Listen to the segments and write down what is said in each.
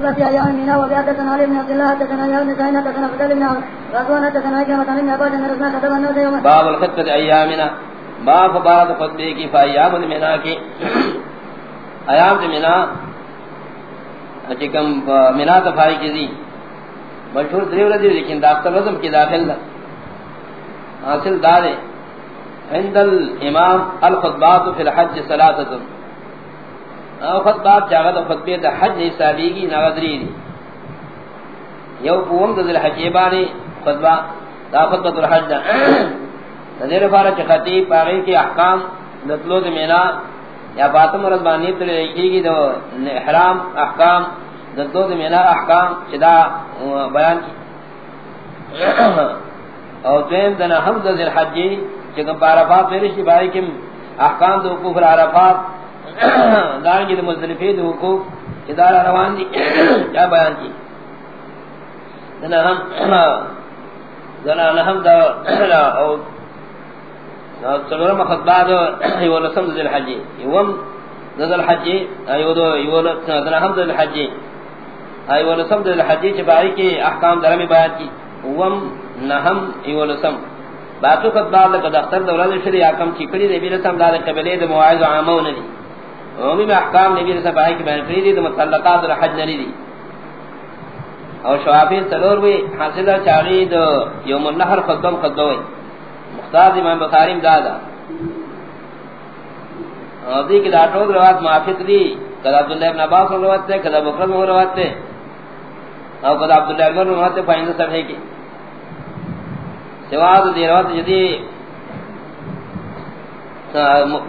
بس يا منا وبيعتنا علي بن عبد الله تكنا يوم نسائنا تكنا فتل بن غزوانا تكنا كما تنين نبات نرسنا كتب النوت يوم باب الخطبة ایامنا، باب بارد خطبے کی فایام المنا کی، ایام منا چکم اچھا منا تفائی کی دی، مشہور دریو رضی لیکن داختر رضم کی داخل دا۔ حاصل دارے، عند الامام الخطبات فی الحج صلاتتن او خطبات چاگت خطبی دا حج حسابی کی نغدری دی یو قوم دا ذل حجیبانی خطبہ دا خطبت الحج دا نظیر فارا چی خطیب پاگئی کی احکام دتلو دا مینا، یا فاطم رضبانی تلی لکھی کی دا احرام، احکام دتلو دا مینا احکام چی دا بیان کی. او دویم دنا حمد ذل حجی چکم پارفات فرشتی بائی کم احکام دا وقوف العرفات دارنگی دا مزدلفی دا حقوق ادار روان دی کیا بیان کی؟ دنا ہم دنا ہم دا او سلورم خطبہ دا ایو لسم ذل حجی ایوم ذل حجی ایو دا ایو دنا ہم ذل حجی ایو لسم دا ذل حجی چبائی کی احکام درمی بیان کی۔ اوم نہم ایو لسم۔ باقی خطبہ لکہ دختر دولاد شری آکم چکڑی دے بیلسم دا قبلی دا مواعظ و عامون دی۔ عمومی میں احکام نبی رسول اللہ کی بیان کری دی تو متعلقات الحج نری دی اور شوافی سلور بھی حاصلہ چاہی دو یوم النحر خطبم خطبوئی مختار امام بخاری امدادا اور دی کی داٹوگ روات معافق دی کدا عبداللہ ابن عباس روات تے کدا بکرم روات تے اور کدا عبداللہ ابن روات تے فائندہ صفحے کی سواد دی روات جدی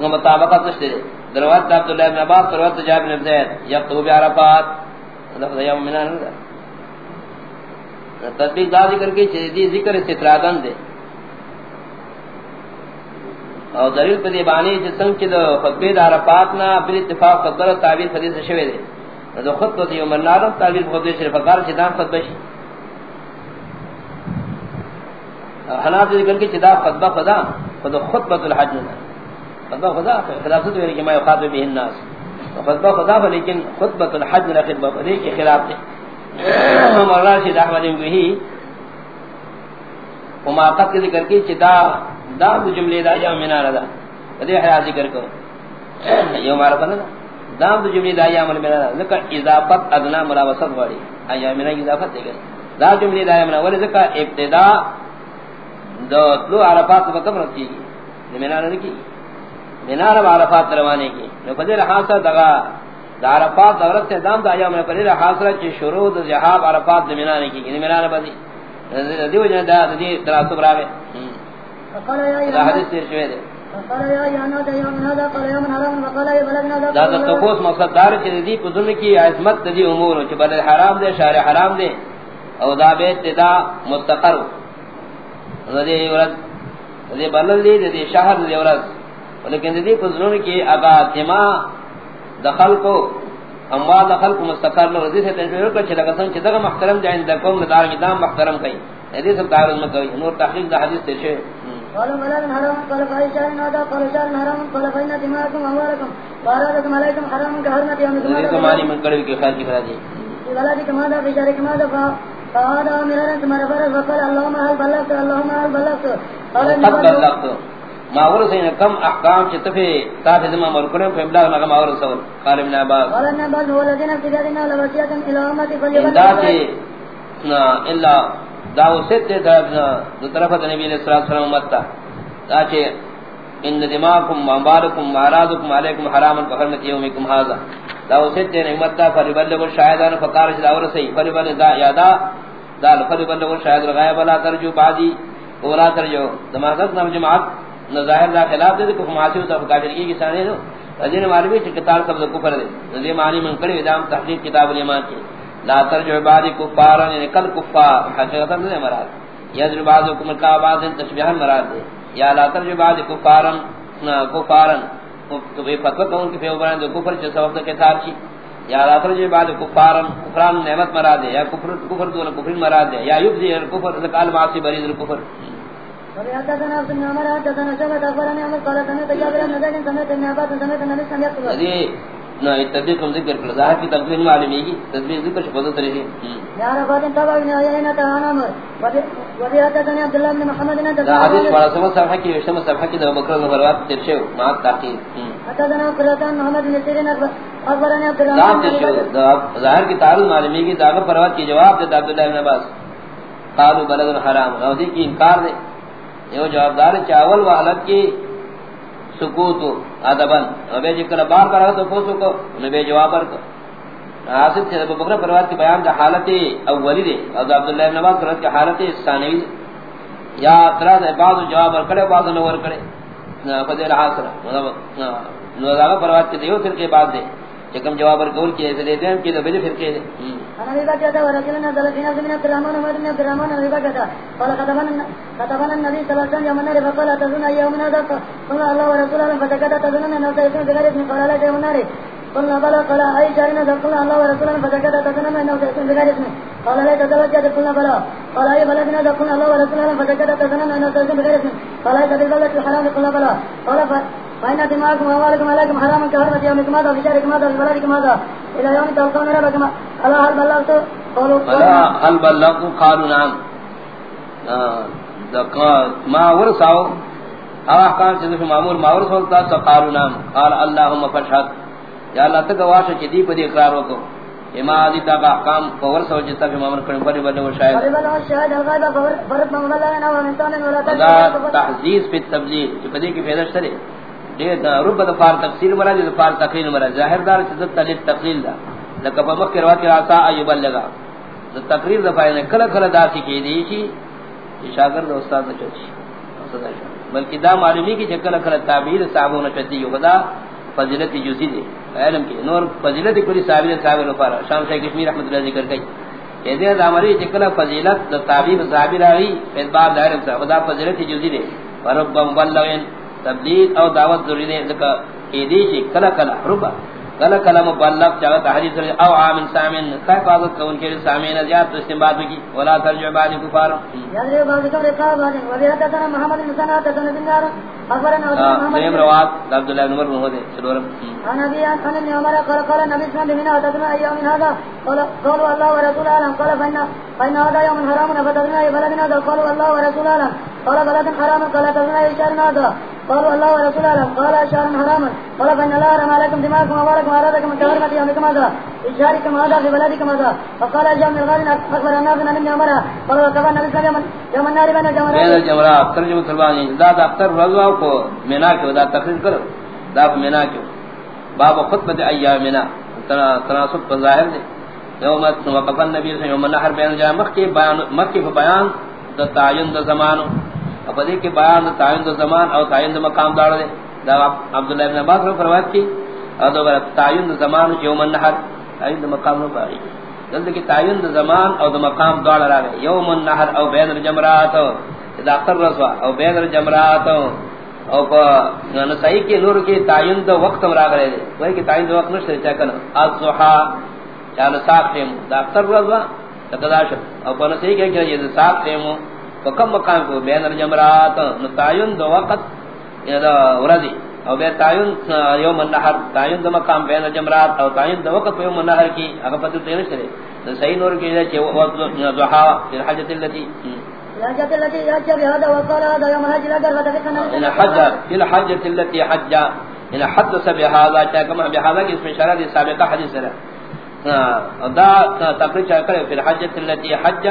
مطابقت نشتے دے دروات عبداللہ ابن عباس دروات جابر بن زید یقتو بعرفات لفظ یوم منان تطبیق دا ذکر کی چیزی ذکر استطرادن دے اور دلیل پہ دیبانی جسم کی دو خطبی دا عرفاتنا بل اتفاق خطبر تعبیر حدیث شوے دے دو خطبت یوم النارم تعبیر خطبی شرف اقار چیدان خطبہ شی حنات ذکر کی چیدان خطبہ خدا خدا خطبت الحج نا خطبہ خدا خلاف سے کہ میں خاطب به الناس. خطبہ خدا لیکن خطبۃ الحج نہ خطبہ بدی کے خلاف ہے مولانا شیخ احمد بھی وما قد ذکر کی چدا دا جملے دا یا منا رضا بدی حیا ذکر کو یوم عرفہ نا. دا جملے دا یا من منا ذکر اضافت ادنا ملاوسط والی. ایا منا اضافت دے گئی دا جملے دا یا منا ولی ذکر ابتدا دو طلوع عرفات کو کم رکھی منا نے کی. منار عرفات روانے کی. نو پدر حاصل دغا دا عرفات دورت سے دام دا ایام پدر حاصل چ شروع د ذهاب عرفات د منار کی. یعنی منار بدی. دیو جن دا دی تراسو براوے قال يا دا حدیث تیر شوی دے. دا قال حرام وقال بلغنا دا دا تپوس مقصد دار چ دی پذن کی عظمت دی امور چ بدل حرام دے شارع حرام دے. او دا بیت دا مستقر. ردی ورد ردی بلل دی دی شہر دی ورد لیکن دی فضلون کی اگا تما دخل کو اموال دخل کو مستقر لو رضی سے تنفیر کو چھلگا سن چھتا محترم جائن دکوم ندار مدام محترم کئی حدیث سب تعرض مکوئی نور تحقیق دا حدیث تشے قال ملك حرام قال فاي شان هذا قال شان حرام قال فإن دماءكم أموالكم وأرادكم عليكم حرام كحرمة يوم مانی من کڑوی کے خیر کی اللهم هل بلغت اللهم هل بلغت. قال بلغت. ماور سے کم احکام چتفے صاحب زما مرکن کو ابلاغ نہ ماور سو قال ابن عباس. قال ابن عباس هو الذين في ذاتنا لوصيه الى امتي فليبلغ نا الا داو ست دا دو طرف نبی علیہ الصلوۃ والسلام متا تاچے ان دماءکم واموالکم واعراضکم علیکم حرام بحرمت یومکم هذا. داو ست نے متا فليبلغ الشاهدان فقال داور سی فليبلغ دا یادا دال فليبلغ الشاهد الغائب لا ترجو بعدی. ولا ترجو دماغت نام جماعت. نہ ظاہر دا خلاف دے کہ معاشی تو کافرگی کی سانے نو ادین معلومی کہ کتاب سب کو کفر دے۔ ندی معنی من کڑی ادام تحقیق کتاب الایمان کی۔ لا ترجع عبادی کفار یعنی کل کفار، حقیقتا نہیں مراد۔ یذر بعضکم کا بعض تشبیہا مراد دے۔ یا لا ترجع بعض کفار کفار تو بے فتوی کون کہ پیغمبران دو کفر چ سبب کے تار چی یا لا ترجع بعض کفار کفران نعمت مراد دے۔ یا کفر کفر دون کفر مراد دے۔ یا یبذی الکفر ذکال معاصی بریز الکفر۔ تدبیر کم ذکر کر ظاہر کی تقدیر معلومی کی تدبیر ذکر يا رفات تبع بن عبد محمد دا حدیث سمجھ صفحہ کی وشتم صفحہ کی بکر تحقیق حدثنا قراتان محمد عبد الله ترشو دا ظاہر کی تعارض معلومی کی دا پروات کی جواب دے عبداللہ بن عباس قالوا بلد حرام او دی کی انکار دے یہ جواب دار چاول و حالت کی سکوت ادبن ابے ذکر بار بار تو پوچھو کو نبی جواب کر حاصل سے ابو بکر پروات کی بیان دا حالت اولی دے اور عبداللہ بن عباس پروات کی حالت ثانوی یا اعتراض ہے بعض جواب اور کرے بعض نہ ور کرے فضیل حاصل نو دا پروات کے دیو پھر کے بعد دے چکم جواب اور قول کیے دے دیں کہ بجے پھر کے دے انا ابي بكر ورجلنا ذل في نفس من عبد الرحمن ومر بن عبد الرحمن ابي بكر قال خطبنا خطبنا النبي صلى الله عليه وسلم يوم فقال تظن ايام هذا قال الله ورسوله فسكت تظن ان نفسه يكون بغير اسم قال لا يوم النار قلنا بلى، قال اي شهرنا قال الله ورسوله فسكت تظن ان نفسه يكون بغير اسم قال لا تتوجه قلنا بلى، قال اي بلدنا قال الله ورسوله فسكت تظن ان نفسه يكون بغير اسم قال اي بلد الحرام قلنا بلى، قال فإن دماغكم وأموالكم عليكم حرام كهرمة يومكم هذا وفي شهركم هذا وفي بلدكم هذا. إلى يوم تلقون ربكم ألا هل بلغت؟ قالوا فلا هل بلغت؟ قالوا نعم. ما ورساو او احکام چیز معمول ما ورساو تا قالوا نعم. قال اللهم فاشهد. یا اللہ تک واش چ دی پدی اقرار وکو اما ادی تا احکام پور سو جتا کہ معمول کرن بڑی بڑی وہ شاید شاهد. الغائب فرد من بلغنا ومن ولا دا تحذير في التبلیغ کہ پدی کی فائدہ شرے دے دا رب دا فار تفسیر مراد دا فار تقریر مراد. ظاہر دار چیز تلیل تقلیل دا لکہ پا مخی روات کی راسا ایوبال لگا دا تقریر دا فائدہ کل کل دا سی کی دیشی شاگرد استاد نہ چوچی بلکہ دا معلومی کی چکل کل تعبیر صحابوں نہ چوچی یو خدا فضیلت جزی دے علم کی نور فضیلت کلی صحابی صحابی نفار شام شاہ کشمیر رحمت اللہ ذکر کئی کہتے ہیں دا مری چکل فضیلت دا تعبیر صحابی راوی فیض باب دا علم صحابہ دا فضیلت جزی دے ورب مبلغین تبلیغ او دعوت ضروری ہے ذکر کہ دیشی کلا کلا ربا کلا کلا مبلغ چاہت حدیث او عام سامن خیف عادت کون کے سامین زیاد تو استنباد کی ولا ترجع بعد کفار. یادری بعضکم رقاب آدم وبیعتتنا محمد نسانا تتنا بنگار اخبرنا محمد روات عبداللہ بن عمر دے چلورم انا بی ان عمر قال قال النبي صلى الله عليه وسلم تتنا ايام هذا؟ قال قالوا الله ورسوله اعلم قال فإن فإن هذا يوم حرام فتتنا بلدنا قالوا الله ورسوله اعلم قال بلد حرام قال هذا؟ قالوا الله ورسوله اعلم قال شهر حرام قال فإن الله حرم عليكم دماءكم واموالكم وأولادكم كحرمة يومكم هذا في هذا، في بلدكم هذا. فقال جاء من الغالين أخبر الناس من ابن عمر قال وكفى النبي صلى الله عليه وسلم يوم النار بين بین الجمرات الجمرات. ترجمہ سلوانی دا دا اختر رضوا کو منا کیو دا تقریر کرو دا منا کیو باب خطبت ایام منا تناسب پر ظاہر دے یوم وقف النبی صلی اللہ علیہ وسلم یوم النحر بین جا مکی بیان مکی بیان دا تعین دا زمانو اب دے کے بیان دا تعین دا زمان او تعین دا مقام دار دے دا عبداللہ ابن عباس نے فرمایا کی اور دا تعین دا زمان یوم النحر، تعین دا مقام نو باری جلد کی تعین دا زمان او دا مقام دار را گئے یوم النحر او بین الجمرات دا اختر رسوا او بین الجمرات، او پا نسائی کے نور کے تعین دا وقت مرا گئے دے وہی کہ تعین دا وقت نشتے چاکن الزحا چانا ساق تیمو. دا اختر رسوا تقداشت او پا نسائی کی نور کے کہ یہ ساق فکم مقام کو بین الجمرات نتعین دو وقت یا دا ورزی او بین تعین یوم النحر تعین دو مقام بین الجمرات او تعین دو وقت یوم النحر کی اگر پتر تیر شرے صحیح نور کی جائے وقت ضحا فی الحجت اللتی لا جاءت التي يأتي بهذا وقال هذا يوم الحج الأكبر فتفقنا ان حج فی الحجت اللتی حج. ان حدث بهذا چاکم بهذا کی اسم اشارہ دی سابقہ حدیث ہے دا تقریر چاکر فی الحجت اللتی حج.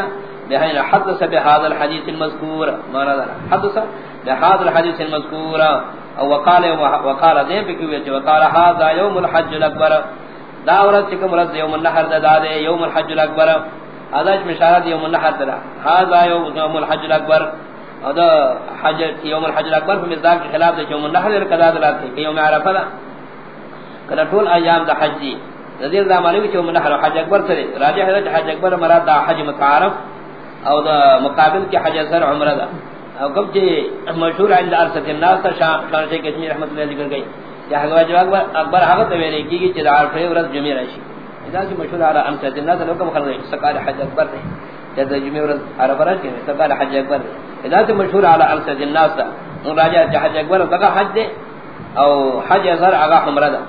بهين حدث بهذا الحديث المذكور. ما نظر حدث بهذا الحديث المذكور. او وقال وقال ذي بكويت وقال هذا يوم الحج الاكبر دا ورت كم رد يوم النحر دا ده يوم الحج الاكبر هذا اشاره يوم النحر دا. هذا يوم الحج الاكبر هذا حج يوم الحج الاكبر في مزاج خلاف ده يوم النحر كذا ذات يوم عرفه دا. کله ټول ایام د حج دي ذیر دا معلومی چې يوم النحر حج اکبر سره راجح ہے حج اکبر مراد دا حج متعارف. او دا مقابل کی حج اثر عمرہ دا. او کب جی مشہور عند ارسط الناس شان شیخ کشمیر رحمت اللہ ذکر گئی. یا حق واجب اکبر حق ویلے کی کی چدا عرفے ورځ جمعہ راشی. اذا کی مشہور علی ارسط الناس لو کم خلق سقال حج اکبر ہے جد جمعہ ورځ عرفہ راشی. سقال حج اکبر دے. اذا کی مشہور علی ارسط الناس راجہ حج اکبر کا حج دے. او حج اثر اگا عمرہ دا.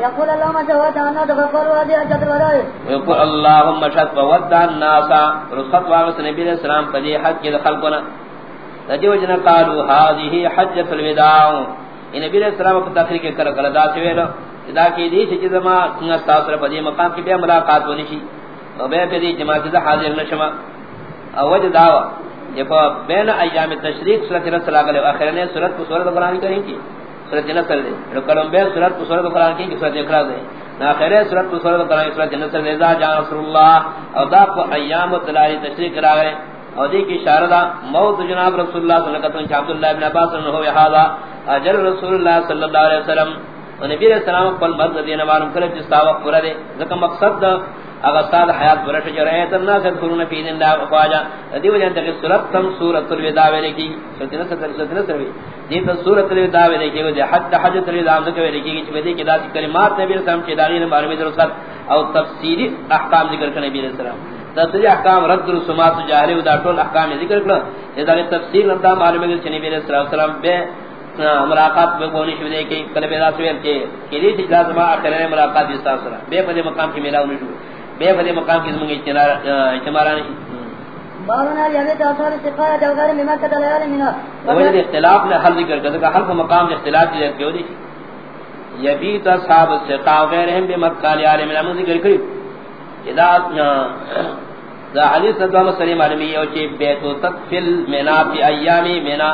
يقول اللهم جواد عنا تغفر وادي حجة الوداع ويقول اللهم شهد وودع الناس. رسخت واغس نبی علیہ السلام فدی حج کی خلقنا ندی وجنا قالوا هذه حجة الوداع. ان نبی علیہ السلام کو تخریق کر کر دا سویلو ادا کی دی چې زما څنګه تاسو سره پدی مقام کې بیا ملاقات ونی شي. او به پدی جماعت ته حاضر نشما او وجه داوا یہ بین ایام تشریق سورۃ النصر علیہ اخرنے سورۃ کو سورۃ قرآن کریم کی سورت نصر دے۔ رکلم بے سورت کو سورۃ قرآن کی سورۃ اقرا دے نا خیرے سورت کو سورت قرآن سورۃ النصر دے۔ ذا جان رسول اللہ، اور دا کو ایام تلالی تشریح کرا گئے۔ اور دی کی اشارہ دا، موت جناب رسول اللہ صلی اللہ علیہ وسلم عبد اللہ ابن عباس نے ہو یہ ہذا اجل رسول اللہ صلی اللہ علیہ وسلم۔ نبی علیہ السلام قل مرد دین معلوم کرے جس تا وقت پورا دے ذکر مقصد دا اگر استاد حیات برش جو رہے تو نہ کرون فی دین اللہ خواجہ دی وجہ تے سورۃ تم سورۃ الوداع ویلے کی سورۃ نصر سورۃ نصر وی دی تو سورۃ الوداع ویلے کی وجہ حد حجۃ الوداع ذکر ویلے کی کہ دی کدا کلمات نبی علیہ السلام کے داغین بارے میں درست او تفسیری احکام ذکر کرنے نبی علیہ السلام. تفسیری احکام؟ رد رسومات جاہلی و دا ٹول احکام ذکر کرنا یہ دا تفسیر ندا معلوم ہے کہ نبی علیہ السلام بے ملاقات میں بونی شو دے کہ کلب دا سویر کے کہ دی لازمہ اخر ملاقات اس طرح بے پدے مقام کی ملاو نشو بے بڑے مقام کی زمین اجتماع نہیں۔ بارنا یعنی تاثر استقایا جوہر مما قتل یال منا وجہ اختلاف نے حل ذکر کر کہ حل مقام اختلاف کی کیوں دی یبی تصحاب استقاء غیرہم بمکان یال منا من ذکر کری اذا ذا حدیث ندوام سلیم علمی یو چی بیتو تکفل منا فی ایامی منا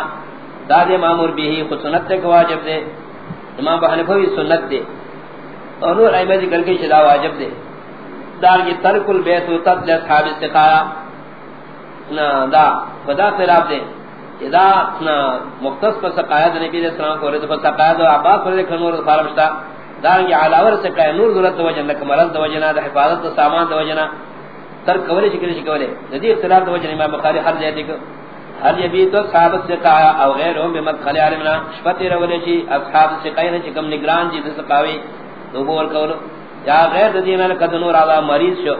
داد مامور بھی خود سنت کے واجب دے، امام بحنفوی سنت دے، اور نور ایمہ ذکر کے شدا واجب دے۔ دار کی ترک البیت و تب لاصحاب استقایا نا دا خدا خلاف دے۔ اذا نا مختص پر سقایت نبی علیہ السلام کو رضا پر سقایت و عباس پر دیکھ نور فارمشتا دار کی علاور سقایت نور ضرورت دو وجہ لکھ مرض دو وجہ دا حفاظت دو سامان دو وجہ ترک کولی شکل شکولے۔ ندی اختلاف دو وجہ امام بخاری حر جاتی کو هل يبيت اصحاب السقايا او غيرهم بمدخل علمنا شفتي رولي شي اصحاب السقايا چکم نگران جی سقاوی تو بول کولو یا غیر دینہ قد نور علی مریض شو.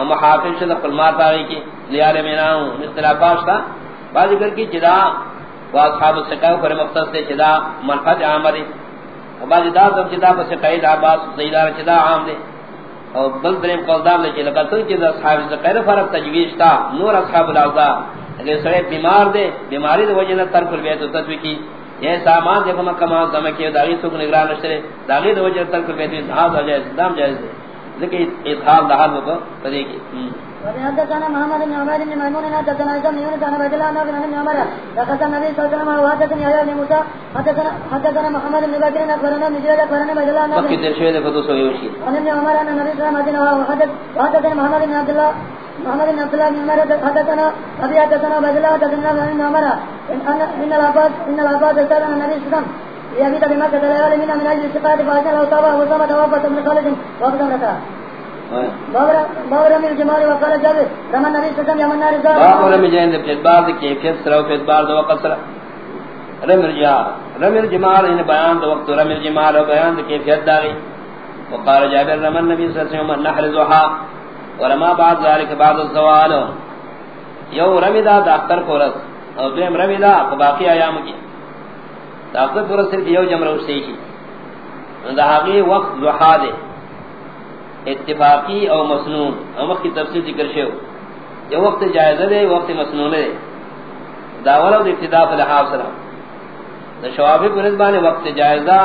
ام حافظ شد قلمات آئی کی لیال مینا اختلافات تھا بعض کر کی جدا و اصحاب سے السقاو پر مقصد سے جدا منفعت عامری بعض دا سب جدا پر سقاید عباس سیدار جدا عام دے اور بل دریم قلدار لے چی چلے قتل جدا اصحاب سے السقایر فرق تجویز تا نور اصحاب الاوضاء اگر سڑے بیمار دے بیماری دے وجہ ترک البیت و تدوی کی یہ سامان جب ہم کما زمہ کے داغی سوک نگران نشترے داغی دو وجہ ترک بیتی دھاز ہو جائے دام جائز دے ذکر اظہار دہار ہوگا پدے کی وحدثنا محمد بن عمر بن ميمون حدثنا عيسى بن يونس عن عبد الله بن عمر لقد النبي صلى الله عليه وسلم وحدثني يحيى بن موسى حدثنا حدثنا محمد بن بكر اخبرنا مجرد اخبرنا عبد الله بن وقت در شوید فتو سوی وشی عن ابن عمر ان النبي صلى الله عليه وسلم وحدث وحدثنا محمد بن عبد الله محمد بن عبد الله بن عمر حدثنا ابي حدثنا عبد الله حدثنا ابن عمر ان ان العباس ان العباس سال النبي صلى الله عليه وسلم يبيت بمكة ليالي من من اجل استقاء فاجل وصابه وصابه توفت من خالد وقت ركعه باب رمی الجمال وقال جابر رمى النبي صلى الله عليه وسلم يمنى رزاق باب رمی جائن دے پھر بعد کیفیت سرو پھر بعد دو وقت سرا رمی الجمال رمی الجمال ان بیان دو وقت رمی الجمال و بیان دے کیفیت وقال جابر رمى النبي صلى الله عليه وسلم نحر زوحا ورما بعد ذلك بعد الزوال. یو رمی دا داختر کورس. اور دویم رمی دا باقی ایام کی. داختر کورس صرف یو جمع روشتی شی دا حقی وقت زوحا دے. اتفاقی او مسنون. او وقت کی تفصیل ذکر شو یہ وقت جائزہ دے، وقت مسنون دے. داولا و ابتداء فلحاف سلام دا شوابی پر نسبانے وقت جائزہ،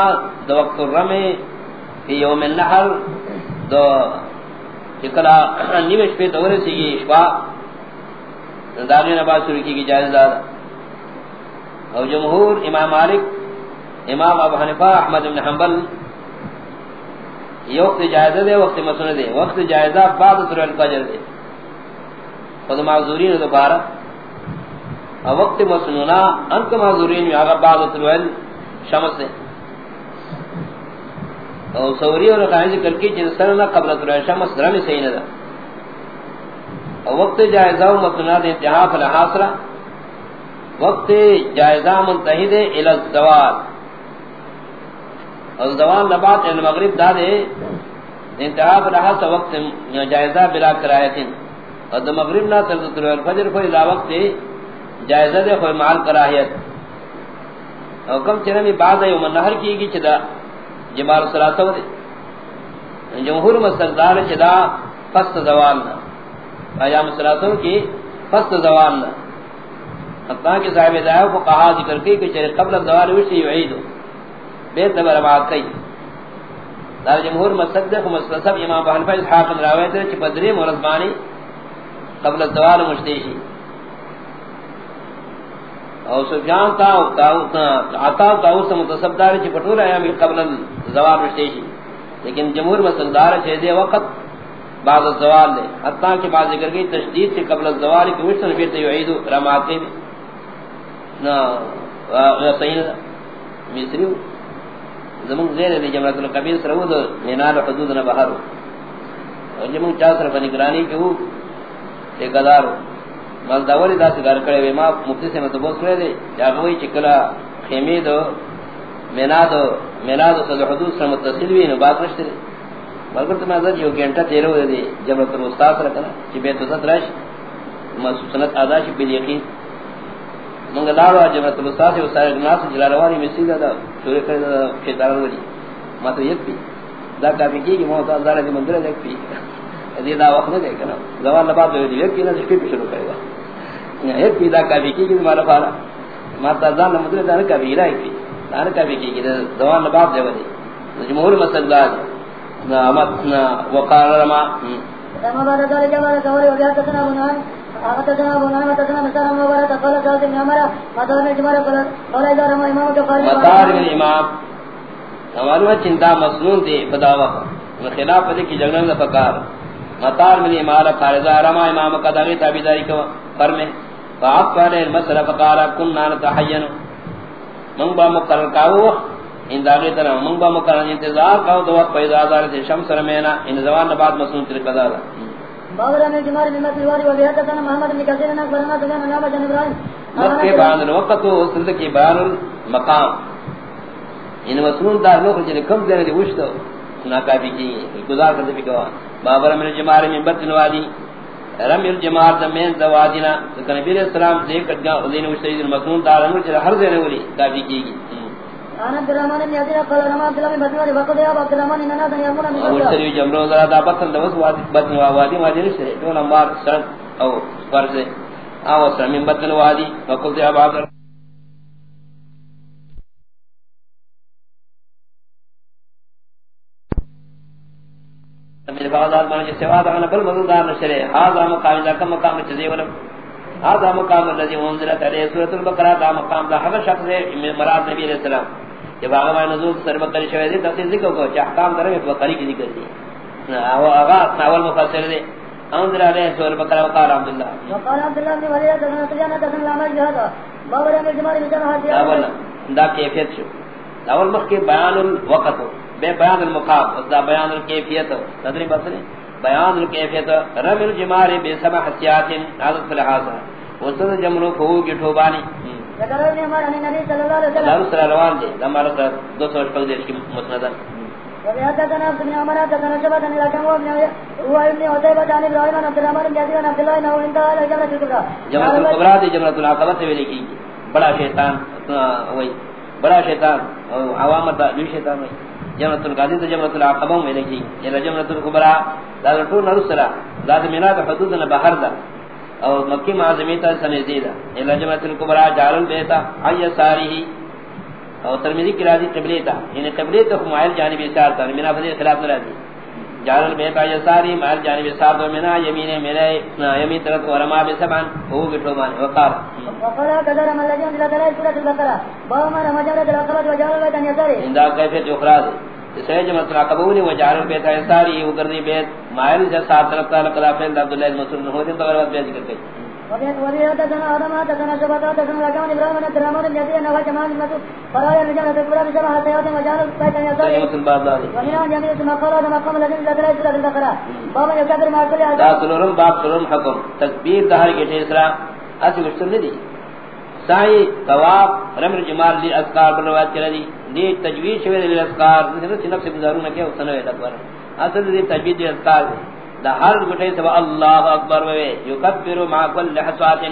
دا وقت الرمی فی یوم النحر، دا چکلا نیوش پہ دورے سے یہ اشباع داغی نباز شروع کی جائزہ دا او جمہور امام مالک، امام ابو حنفہ احمد بن حنبل یہ وقت جائزہ دے، وقت مسنون دے۔ وقت جائزہ بعد سورہ الفجر دے۔ خود معذورین دوبارہ اور وقت مسنونہ انت معذورین میں آگا بعد سورہ شمس دے۔ اور سوری اور قائد ذکر کی جن سرنا قبل سورہ شمس رمی سینہ دا اور وقت جائزہ و مسنونہ دے انتہا فلحاصرہ وقت جائزہ منتہی دے الى الزوال۔ اور زوال نبات المغرب دا دے، انتہا بلحا سا وقت جائزہ بلا کرایتن اور دا مغرب نا تلزتر الفجر کوئی دا وقت جائزہ دے کوئی معال کراہیت۔ اور کم چنمی بعد ہے ومن نحر کی گی چدا جمال سلاسہ دے جمہور مسلدار چدا فست زوالنا ایام سلاسوں کی فست زوالنا حتیٰ کہ صاحب دعاو کو کہا ذکر کی کہ چرے قبل زوال وشی یعیدو. بیت بر باقی دار جمہور مصدق مصدق امام بحنفہ اسحاق راویت چی پدری مرزبانی قبل الزوال مشتیشی اور سفیان تا او تا عطا تاوس متصب دار چی پٹور ایام قبل الزوال مشتیشی لیکن جمہور مسلدار چھ دے وقت بعد الزوال دے۔ حتیٰ کہ بعض ذکر کی تشدید سے قبل الزوال کی وشتن پھر تیعیدو رماتے میں نا صحیح مصری زمان زیر دی جمعت القبیر سرہو دو نینار حدود نبہر جمعن چاہ صرف نگرانی کی ہو ایک ادارو مالداولی دا سے گھر کڑے ہوئے ما مفتی سے مطبوط کرے دے جاگوئی چکلا خیمی دو مینادو مینادو صد حدود سر متصل بھی نو بات رشتے دے مگر تو میں یو گھنٹہ تیرے ہوئے دے جمعت الوسطاس رکھنا چی بیت وسط رش سنت آدھا چی بیل یقین. منگا لارو جمعت الوسطاس و سارے ناس جلا مسیح دا شورے کرے دا شیطان ولی ما تو یک پی دا کافی کی کہ موتا دارہ دی مندر دیکھ پی دا وقت نہ دیکھنا زوال نبات دے دی یک نا شپی پی شروع کرے گا یک پی دا کافی کی کہ مالا فارا ما تا دان مندر دا کافی رائے پی دان کافی کی کہ زوال نبات دے امت وقال رما رما بعد ذلك ما قال وجاء تسنا بنان اتسنا بنان اتسنا مثلا مبارك قال قال ابن عمر مدار الجمار قال قال اذا رما امام قال مدار میں چنتا مسنون تھی بداوا خلاف دے کی فکار مطار اذا رما امام قد غی تابعداری کو فرمے فاق قال المسألة فقال كنا نتحين من با مقرر کاو ان داغی طرح من با مقرر انتظار کاو دو وقت پیدا دار سے شمس رمینا ان زوان بعد مسنون تر قضا دا۔ باور میں جمار محمد بن کثیر میں نام جن ابراہیم۔ وقت کے بعد الوقت و سلد کی بیان المقام ان مسنون دار لوگ جن کم دینے دی وشتو نا کافی کی گزار کرتے بھی کوا بابر من جمار من بطن وادی۔ رمی الجمار دمین دوادینا نبی علیہ السلام دیکھ گا دین وشتو مسنون دار ہر دینے ولی کافی کی گی۔ انا الرحمن بن يزيد قال انا عبد الله بن مسعود وقد يا عبد الرحمن اننا يامون من اور سری جمرو ذرا دا بطن دوس وادی بطن وادی وادی سے دون امار سر او فرض او سر من بطن وادی وقد يا عبد آدمان جس سوا دا بل مزدار نشرے هذا مقام ذا کم مقام چزے ولم هذا مقام الذي انزلت عليه سوره البقره دا مقام دا ہر شخص مراد نبی علیہ السلام۔ جب آغا نزول سر بقری شوئے دے تفسیر ذکر کو چاہ احکام درے میں بقری کی ذکر دی۔ آغا ناول مفسر دے۔ انزل علیہ سوره البقره وقال عبداللہ۔ وقال عبداللہ بن ولید تسن سجانہ تسن لامر جہادا باور امی جماری بجان حاضر دا کیفیت شو۔ اول مخ کے بیان الوقت بے بیان المقام، اس دا بیان الکیفیت، تدری بسنے بیان الکیفیت رمی الجماری بے سبع حسیات عادت فلحاظہ وصد جملو فہو کی ٹھوبانی۔ نبی صلی اللہ علیہ وسلم روان دے لمارا تا دو سو اشپک دیش کی مسندہ وبيحدثنا عبد بن عمر حدثنا هو ابن عتيبة عن ابراهيم عن عبد الرحمن بن يزيد عن عبد الله انه جمرة الكبرى جمرة الكبرى دي جمرة العقبة سے بڑا شیطان بڑا شیطان عوامت جو شیطان جمعۃ القاضی تو جمعۃ العقبہ میں لگی یہ جمعۃ الکبرى لا تو نرسلا ذات مینا کا حدود نہ باہر دا اور مکی معظمی تا دا یہ جمعۃ الکبرى جعل البیت ای ساری اور ترمذی کی راضی قبلہ تا یعنی قبلہ تو مائل جانب اشار تا مینا فضیل خلاف نہ راضی جعل البیت ای ساری مائل جانب اشار تو مینا یمین میرے یمین طرف اور ما بسبان وہ گٹو مان وقال وقال قدر ما الذي انزل عليه سوره البقره باب ما رمجر العقبه وجعل البيت ان يسري ان کیفیت اخرى سید مطلع قبول و جار بیت انصاری و کردی بیت۔ مائل جس سات طرف فیل عبد الله مسعود ہو دین تو اور بیت ذکر کئی وبيت وبيت تنا ادم تنا شبata تنا لكان ابراهيم بن الذي انه جمال المسعود فرايا الرجال تكبر بسبع حيات وجعل البيت ان يسري مسلم بعد ذلك ومن جميع ما قال هذا مقام الذي ذكر سوره البقره باب يكبر ما كل دا سلورم باب سلورم حکم تکبیر دہر کے تیسرا اسی مشتر نہیں دی۔ سائی ثواب رمر جمال لی اذکار پر روایت کرا دی۔ دی تجوید شوید لی اذکار۔ نفس نفس بزارون کیا سنوید اکبر اصل دی تجوید اذکار دا ہر گٹے سبا اللہ اکبر وے یکبرو مع کل حسوات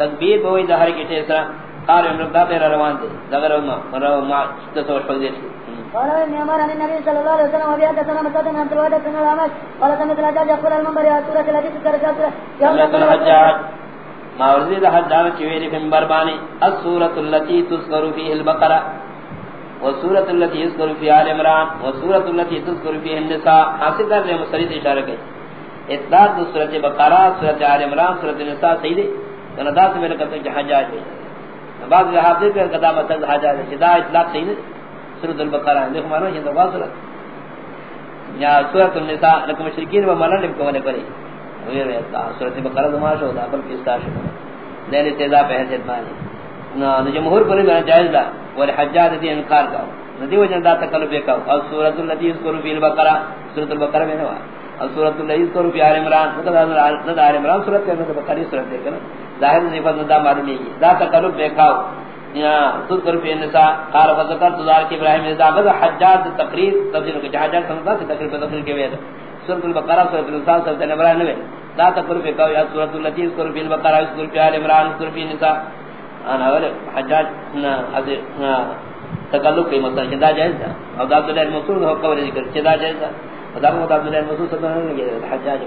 تکبیر بوئی دا ہر گٹے سرا قار امرک دا پیر روان دے۔ دگر ما مرو ما ستسو شپک دے قال ابن عمر عن النبي صلى الله عليه وسلم وبيات سنة مسادة من الوادة سنة العمل قال سمت الحجاج يقول المنبر يا سورة التي تذكر سورة سمت الحجاج ما ورزيد الحجاج چويري في مبرباني السورة التي تذكر فيه البقرة والسورة التي يذكر فيها آل عمران والسورة التي تذكر فيها النساء۔ حاصل کر رہے مصریت اشارہ کی اطلاق دو سورة بقرة سورة آل عمران سورة النساء سیدے فندا سے میرے کہتے ہیں حجاج ہے بعض حافظ پر قدامت حجاج ہے دا اطلاق سیدے سورۃ البقرہ ہے، دیکھو مانو، یہ دعا سورۃ یا سورۃ النساء، لکم مشرکین و ملن، لکم نے کرے وہ ہے سورۃ البقرہ دما شو دا بل کس تاش دین تیزا پہ ہے مانی نا جمہور پر میں جائز دا اور حجاج دی انکار کا ندی وجہ دا تکلف کا اور سورۃ الذی یذکر فی البقرہ سورۃ البقرہ میں ہے سورۃ الذی یذکر فی آل عمران مطلب آل عمران سورۃ کے اندر بقرہ سورۃ دیکھنا ظاہر صفات دا معلوم ہے۔ دا تکلف دیکھاؤ تذکر فی النساء قال فذكر تذار کی ابراہیم نے ذکر حجاج تقریر تفسیر کے حجاج سنتا سے تقریر تفسیر کے ویل۔ سورۃ البقرہ، سورۃ النساء، سورۃ عمران نے لا تذکر فی قول سورۃ التي تذکر فی البقرہ تذکر فی آل عمران تذکر فی النساء انا اول حجاج نہ تکلف کی مثلا شدا جائز ہے اور عبد الله المسعود ہو قول ذکر شدا جائز ہے کو عبد الله المسعود صلی اللہ علیہ وسلم حجاج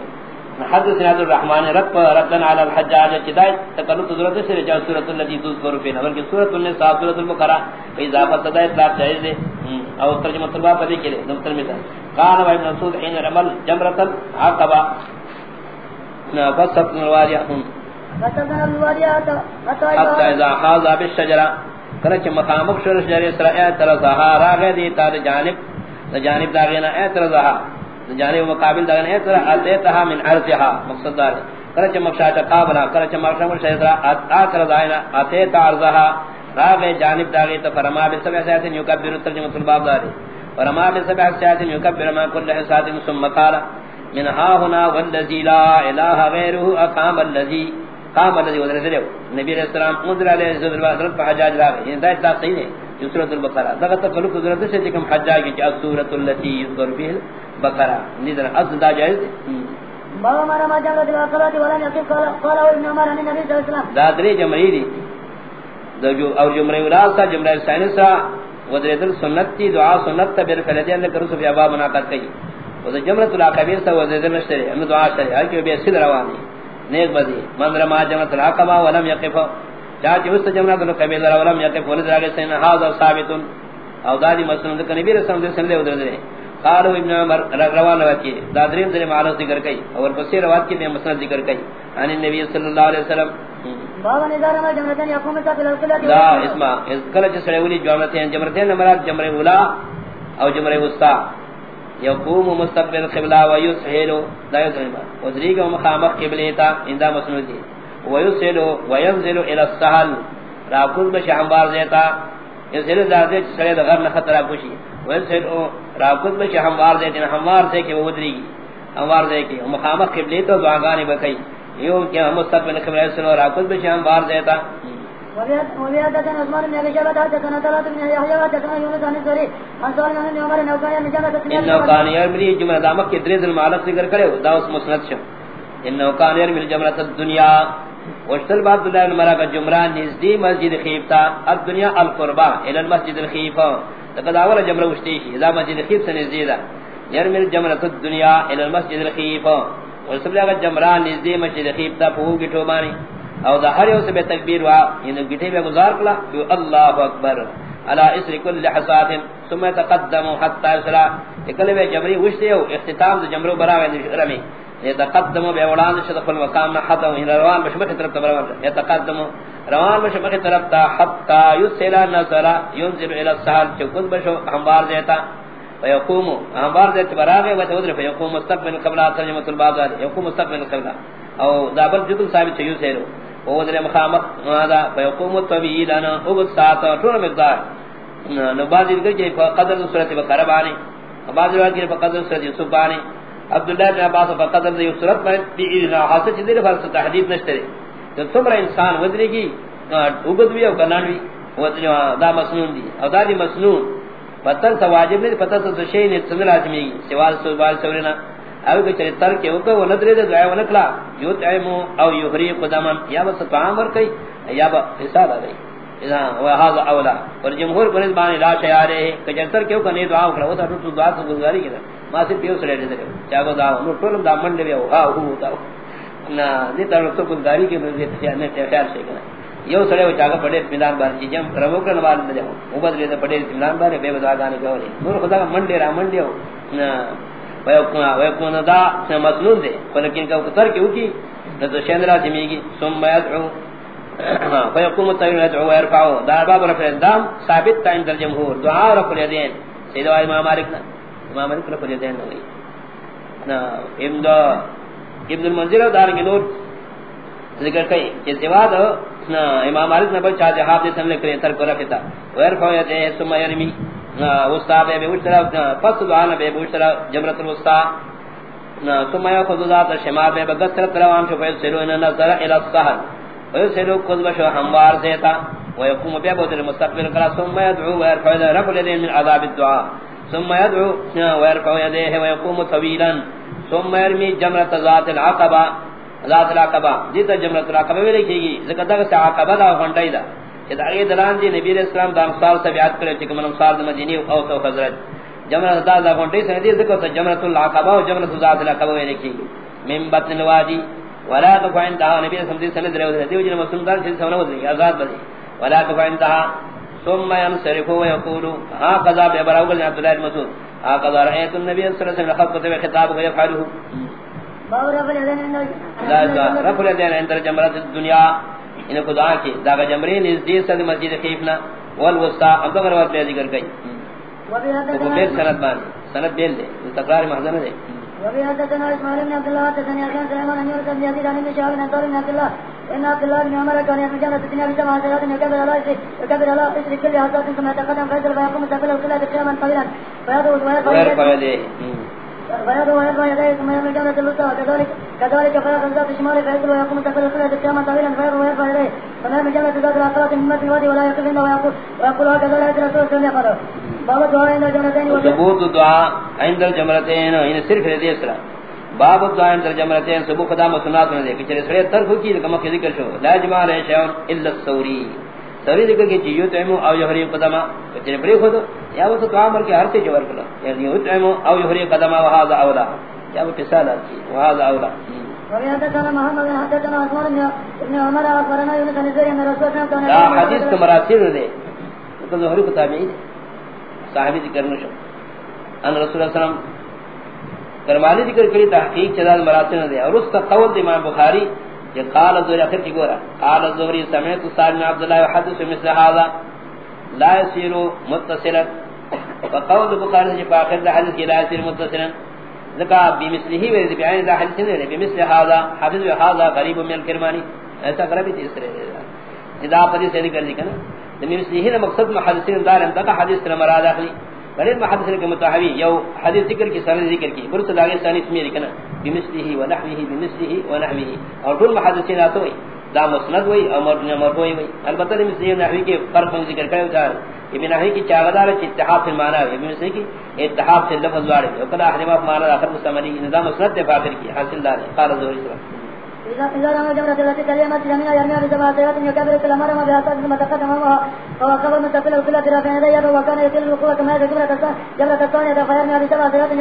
حدث سناد الرحمن رب ردن على الحجاج جدای تکلف ضرورت سے رجا سورۃ الذی تذکر فی نبر کی سورۃ النساء سورۃ البقرہ۔ اذا فتدا اطلاق جائز ہے۔ او ترجمہ طلبہ پڑھی کے دفتر میں تھا۔ قال ابن مسعود حين رمل جمرۃ العقبہ فسط الواریہ حتى اذا حاز بالشجره کرچ مقامک شجره اسرائیل ترى ظهر غدی تا جانب۔ جانب داغینا اعتراضها جانب مقابل دغن ہے ترا اتیتها من ارضها مقصد دار کرچ مقصد قابلا کرچ مقصد شیطرا اکر داینا اتیت ارضها راغ جانب داغی تو فرما بے سب یکبر ترجمہ الباب دار فرما بے سب یکبر ما كل حسات ثم قال، من ها هنا والذي لا اله غيره اقام الذي قام الذي ودر سے نبی علیہ السلام مدر علیہ السلام حضرت حجاج راغ یہ دا صحیح ہے. سورۃ البقرہ دا تکلف حضرت سے کہ حجاج کی سورۃ التي يذكر فيها بقرہ ندر اصل دا جائز بابا مارا ما جاء دل اخرات ولا يقف قال قال ابن عمر ان النبي صلى الله عليه وسلم. دا درې جمعې دي. دا جو او جمعې ولا سا جمعې ثاني سا. ودرې دل سنت دي دعا سنت کړه دي الله کرو سو بیا باب مناقض کوي. او دا جمعۃ العقبہ سا ودرې دل نشته ان دعا شری هر کې به سید رواني نیک بدی من رما جمعۃ العقبہ ولم يقف چا چې وست جمعۃ العقبہ ولم يقف ولذ راګه سین هاذا ثابت او دادی مسند کنه نبی رسول الله صلی الله علیه وسلم قالوا ابن عمر روان وکی دادرین ذری معنی ذکر کئی اور پسے روایت کی مسند ذکر کئی ان نبی صلی اللہ علیہ وسلم. بابا نظر ما جمرتن یقوم تا فی القلہ لا اسمع اس کلہ چسڑے ولی جمرتن جمرتن مراد جمرے اولا او جمرے وسطا یقوم مستقبل القبلہ و یسحل لا یسحل و ذریک مخامخ قبلہ تا اندا مسند دی و یسحل و ينزل الى السهل راکل بشہم بار دیتا لیے ذات سڑے غر نہ خطرہ کچھ ویسل راکت میں ہموار دے دین ہموار سے کہ وہ ودری ہموار دے کہ مخامخ قبلے تو دعا گانے بکئی. یوں کہ ہم مستقبل قبلہ سن اور راکت میں ہموار دیتا انہو کان یرملی جمعہ دامک کے دریز المعلق ذکر کرے دا اس مسند شم. انہو کان یرملی جمعہ الدنیا وشتل با عبداللہ نمرہ کا جمران نزدی مسجد خیبتا اب دنیا القربہ الى المسجد الخیفہ لقد اول جمرہ وشتیشی اذا مسجد خیب سے نزدی دا. يرمي الجمره الدنیا الى المسجد الخيف وسبلا جمران نزدی مسجد الخيف تا فوق توباني او دا ہر یو سے بے تکبیر وا یعنی انہوں گٹے بے گزار کلا، جو اللہ اکبر. على اسر كل حسات ثم تقدم حتى يسرا کلمہ جمری وشتیو اختتام جمرو براوی رمی. يتقدم بأولاد شدخ المقام حتى وإن روان مشمخ طرف تبروان يتقدم روان مشمخ طرف تا حتى يسل النصر ينزل إلى السهل چکن بشو حمبار دیتا. فيقوم حمبار دیتا براغي وتودر فيقوم مستقبل القبلة ترجمة الباب يقوم مستقبل القبلة او دابر جدل ثابت چيو سيرو وودر مخامق هذا فيقوم الطبيل انا اغد ساعتا طول مقدار. نباز ذکر جائے فقدر سورة بقرب آنے بعض روایت کی فقدر سورة یوسف آنے عبداللہ بن عباس فقدر دی صورت میں دی حاصل چیزیں فرض تحدید نشتے تو تمرا انسان ودری کی اوگد بھی او کنانوی ودری دا مسنون دی. او دا دی مسنون. پتن سا واجب نہیں پتن سا شئی نہیں سنر آجمی سوال سوال سورینا او کہ چلی ترک او کہ وہ ندری دے دعائی ونکلا یو تعیمو او یحری قدامن یا بس طعام ورکی یا با حساب آ گئی اذا وهذا اولا. اور جمهور کو نسبان لا شیارے کہ جنتر کیوں کنے دعا کرو وہ تو دعا سے گزاری کی ما سے پیو سڑے دے کیا گو دا نو ٹول دا من دے ہا ہو دا نا دی تر تو گزاری کی مجھے نے خیال سے کنا یو سڑے وہ چاگا پڑے میدان بار جی جم کرو کرن وال دے او بدلے تے پڑے میدان بار بے ودا گانے گورے نور خدا من دے را من دے نا ويكون ويكون دا مسنون دے لیکن کہ اتر کیوں کی تو شندرا جمیگی ثم يدعو فيقوم التوين يدعو ويرفعه دار باب رفع الدام ثابت عند الجمهور. دعاء رفع اليدين. سيد امام مالك امام مالك رفع اليدين نوي. نا، ابن ابن المنذر دار کے ذکر کئی کہ سوا دو امام مالک نے بچا جہاد دے سن لے تر کو رکھتا ويرفع يديه ثم يرمي. استاد بے بوشرا پس دعا نہ بے بوشرا جمرۃ الوسطى نا ثم ياخذ ذات الشمال بے بغسر تروام شو فیل ان نظر الى السهل ويسلو قذب شو حموار زيتا ويقوم بيبوت المستقبل قال ثم يدعو ويرفع رب الذين من عذاب الدعاء، ثم يدعو ويرفع يديه ويقوم طويلا ثم يرمي جمرة ذات العقبة ذات العقبة جيتا جمرة العقبة ولكي ذكر ذكر عقبة دا فندائی دا۔ اذا اگے دلان دی نبی علیہ السلام دا امثال بیعت کرے چکہ من امثال دا مدینی او تو خزرج جمرہ دا دا فندائی سے ندیر ذکر تا جمرة العقبة و جمرة ذات العقبة ولكي من بطن الوادی. ولا تفعن تها نبی علیہ وسلم درو دیو جن مسلم دار سے سمنا ودی آزاد بدی. ولا تفعن تها ثم ينصرف ويقول ها قضا ببراو بن عبد الله المسعود ها قضا رأيت النبي صلى الله عليه وسلم خطبه وخطاب ويفعله لا رفع اليدين عند جمرات الدنيا ان خدا کے داغ جمرے نزدیک سے مسجد خیفنا والوسطى اب اگر بات ذکر گئی وہ بے سند بان سند بیل دے تکرار محضر دے۔ وفي حدثنا اسماعيل بن عبد الله حدثني عن سليمان بن يونس بن يزيد عن ابن شهاب بن طارق بن عبد الله ان عبد الله بن عمر كان يسمع جنة الدنيا بسبع سيئات يكبر على يكبر على اسر كل حسات ثم يتقدم فيصل فيقوم مستقبله كلها قياما طويلا فيدعو ويرفع يديه فيدعو ثم يرمي الوسطى كذلك فيأخذ ذات ويقوم طويلا ذات من الوادي ولا يقف عنده ويقول ويقول هكذا لا يدري رسول الله باب الدعاء عند ثبوت الدعاء عند ان صرف باب الدعاء عند الجمرتين سبو خدا مسنات نے کہ چلے سڑے طرف کی کما ذکر شو. لا جمع رہ شان الا الثوری. ثوری ذکر کہ جیو تیمو او یہری قدمہ چلے بری خود یا وہ تو عمر کے ہر سے جوار کلا۔ یعنی یو تیمو او یہری قدمہ وهذا اولا۔ یا وہ مثال ہے وهذا اولا۔ محمد حدثنا عثمان بن عمر اخبرنا يونس بن زيد بن رسول الله كان لا حدیث کے مراتب دے۔ تو ظہری کو تابعی صحابی ذکر نشو۔ ان رسول اللہ صلی اللہ علیہ وسلم کرمانی ذکر کری تحقیق چداد مراتب دے۔ اور اس کا قول دے امام بخاری یہ قال الزہری اخر کی گورا، قال الزہری سمیت سالم عبداللہ وحدث مثل هذا، لا يسير متصلا. وقول بخاری سے فاخر دا حدث کی لا يسير متصلا. ذکا بمثله و بعین دا حدث نے بمثل هذا حدث هذا غریب من الکرمانی. ایسا غریب تیسرے اذا حدیث ذکر دی کنا بمثله مقصد محدثین دار انتقا حدیث مراد اخلی. غیر محدث کے متحوی یو حدیث ذکر کی، سند ذکر کی۔ برس داغی ثانی اسمی لکنا بمثله ونحوه بمثله ونحوه اور دول محدثین آتو دا مسند ہوئی امر نے مرفوعی ہوئی البتہ مثله ونحوه کے فرق ہم ذکر کرے ہوتا ہے ابن نحوی کی چاغدار ہے، اتحاد فی المعنی ہے۔ ابن مثله کی اتحاد فی اللفظ وارد ہے۔ وقال احرما معنی آخر مستمری۔ نظام مسند دے فاخر کی، حاصل دار قال ظہری صلی إذا رمى جمرة التي كلمة جميعا يرميها بسبع سيئات يكبر كل مرة ما بها تقدم أمها فهو خبر مستقل وكل رافع يديه وكان يطيل الوقوع كما يدى جمرة الثانية فيرميها بسبع سيئات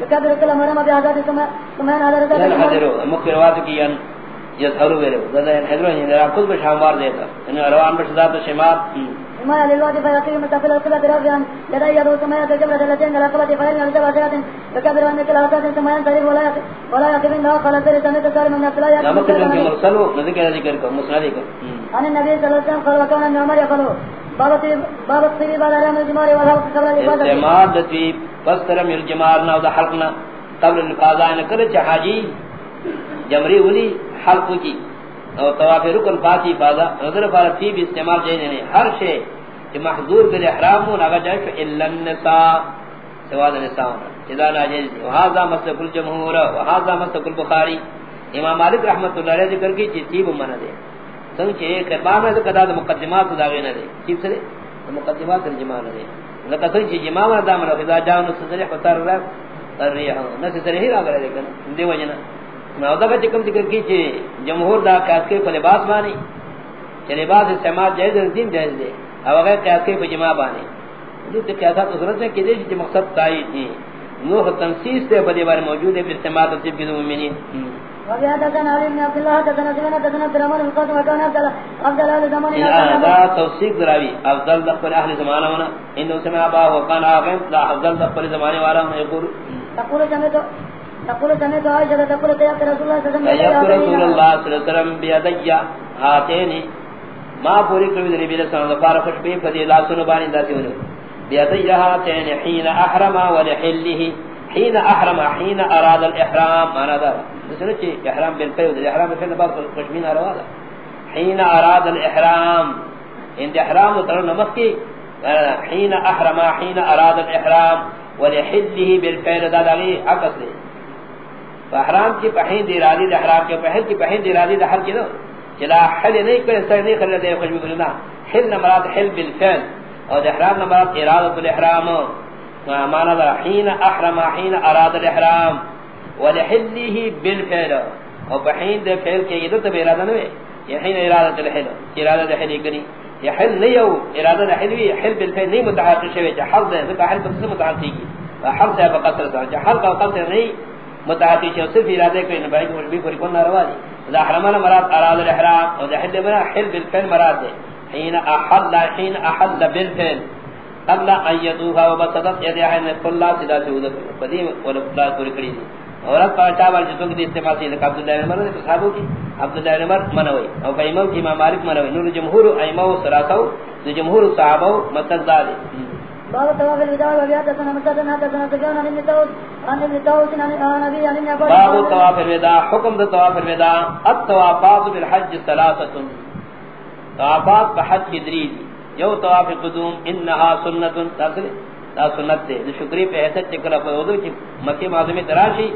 يكبر كل مرة ما بها ثم ثم ينهى رزق ينحدروا مخيروات کی ان يظهروا ذا ينحدروا يعني خود بشامار دیتا. ان روان بشذات الشمار ما يلي الوادي فيقيم مستقبل القبلة رافعا يديه يدعو ثم يأتي جمرة التين على القبلة فيرميها بسبع سيئات يكبر كل هزات ثم ينصرف ولا يقف ولا يقف إنه قال سيري سميت سالم من نفس لا يقف نمك جنك مرسلو نذكر ذكر مسندي كم عن النبي صلى الله عليه وسلم قال وكان ابن عمر يقول باب الطيب بعد رمي الجمار والحلق قبل الإفادة استعمال الطيب فاسترم الجمارنا وذا حلقنا قبل الإفادة إن كل حاجي جمري ولي حلق کی. اور طواف رکن فاتی فاضا نظر فارا طیب استعمال نہیں ہر شے کہ محضور بالاحرام ہو نگا جائے کہ الا النساء، سواد النساء اذا ناجز وهذا مسلك الجمهور وهذا مسلك البخاري امام مالک رحمۃ اللہ علیہ ذکر کی چیب من دے۔ سنچے ایک باب ہے کدا مقدمات داغے نہ دے۔ چیب سے مقدمات ترجمہ نہ دے۔ لکہ سنچے امام دام رضی اللہ جان سرح فتر رہ الريح نہ سرح ہی راغ رہے کنا دے وجنا نہ۔ دا کہ کم ذکر کی چھ جمہور دا کاس کے لباس مانی۔ کہ لباس استعمال جائز ہے جائز دے۔ او اگر قیاس کے بجما بانے جو تے قیاسات ہے کہ دے کہ مقصد تائی دی نوح تنسیس تے بدی بارے موجود ہے استعمال طب کی مومنین توثیق دراوی افضل دخل اہل زمانہ ہونا انہو سمع ابا وقان آغیم لا افضل دخل زمانے والا ہونا یقول. تقول سمیت تقول سمیت عائشہ تقول تیاک رسول اللہ صلی اللہ علیہ وسلم. بیدیا ہاتینی ما پوری کبھی نبی علیہ السلام دفار خوش بھی فدی لا سنو بانی داتی ہونے بیدیا ہاتینی حین احرم ولحلہ حين احرم حين اراد الاحرام. معنى ذلك مثل شيء احرام بالفعل الاحرام بالفعل بعض قشمين رواده حين اراد الاحرام. عند احرام ترى نمسكي حين احرم حين اراد الاحرام. ولحله بالفعل ذا عليه عكس لي فاحرام کی پہین دی ارادی دی احرام کی پہل کی پہین دی ارادی دی حل کی نو چلا حل نہیں کرے، سر نہیں کرنے دے خوشبو کرنا حل نمرات حل بالفعل، اور احرام نمرات ارادت الاحرام۔ معنى ذا حين احرم حين اراد الاحرام۔ ولحله بالفعل۔ او بحين ده فعل کے یہ تو ارادہ نہیں یہ حين ارادہ الحل۔ ارادہ الحل کرنی یہ حل نہیں ہو، ارادہ الحل بھی حل بالفعل نہیں متحقق شوی کہ حل ہے کہ حل بس متحقق کی۔ حل سے فقط سے حل کا قصر نہیں متحقق شوی، صرف ارادہ کوئی نہ بھائی بھی کوئی کون ناروا دی۔ اذا حرمنا مراد اراد الاحرام او حل بنا حل بالفعل مراد ہے حين احل حين احل بالفعل. قبل ان يدوها وبسطت يديها ان كل سدا سود قديم ولا پوری کری دی. اور اب پاچا وال جتوں کی استعمال سے عبد الله عمر نے صحابہ کی عبد الله عمر منوی. او قیمو کی امام مالک منوی. نور جمهور ائمہ و سراسو جمهور صحابہ متن باب تواب الوداع وبيات سنه متدنا تدنا تجانا من توت ان ابن توت ان نبي ان ابن باب تواب الوداع حکم تواب الوداع التوافات بالحج ثلاثه توافات بحج دریدی یو طواف قدوم انها سنت تاصل تا سنت دے شکری پہ ایسا چکر اپ ودو چ مکہ معظمی تراشی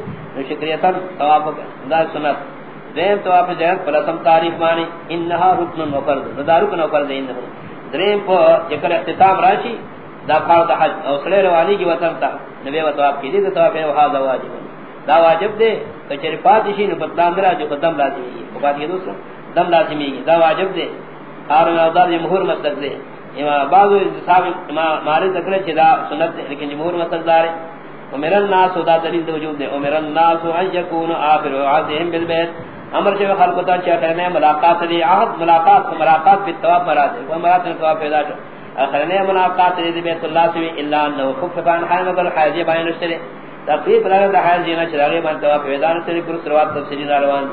شکریہ طواف دا سنت. دیم طواف جہر پلسم تعریف مانی انها رکن و فرض. ندارو کن و فرض انه دریم پہ چکر اختتام راشی دا فرض حج. او سڑے روانی کی وطن تا نبی و طواف کی دی طواف ہے وہا واجب. دا واجب دے کچری پاتشی نو پتلان درا جو قدم لازمی ہے بات یہ دوسرا دم لازمی ہے دا واجب دے اور اودار جمهور مسلک دے امام بعض صاحب امام مالک ذکر چدا سنت دے لیکن جمهور مسلک دار امر الناس، دا دلیل دے وجود دے امر الناس ان يكون اخر عهدهم بالبيت. امر سے خلق تا چاہتے ہیں ملاقات دی عہد ملاقات ملاقات بھی ثواب مراد ہے وہ مراد ہے ثواب پیدا ہے اخر نے ملاقات دی بیت اللہ سے الا انه خف بان حال مگر حاجی بیان نشتے تقریباً لگا حاجی نہ چراغے من ثواب پیدا نشتے پر ثواب تفصیلی روان۔